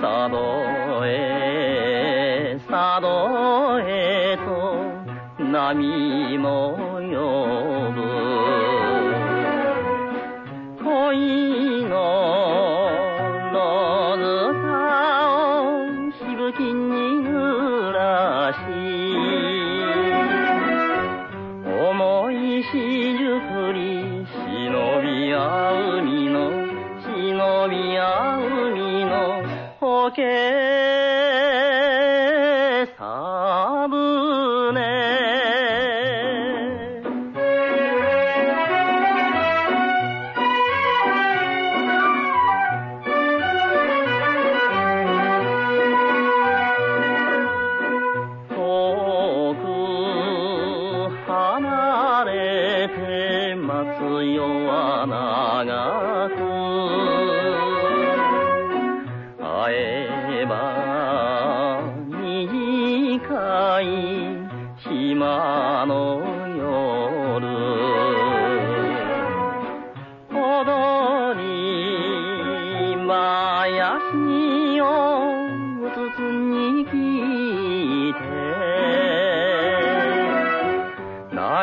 ささえさどえと波もよぶ。海のホケサブネ遠く離れて待つよは長く。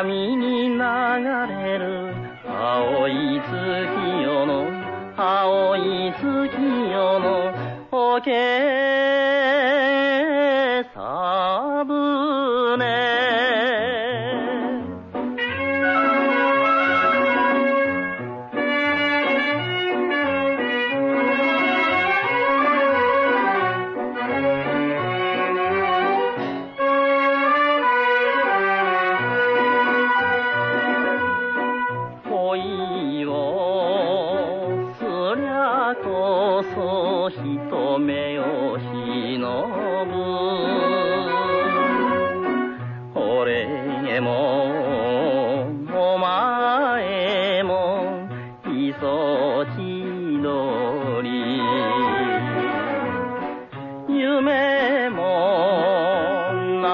波に流れる。青い月夜の青い月夜のおけ夢も情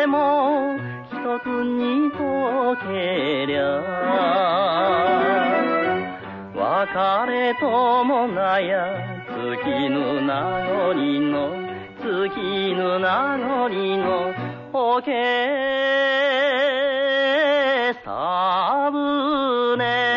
けも一つに溶けりゃ別れともなや月の名残の月の名残のおけさぶね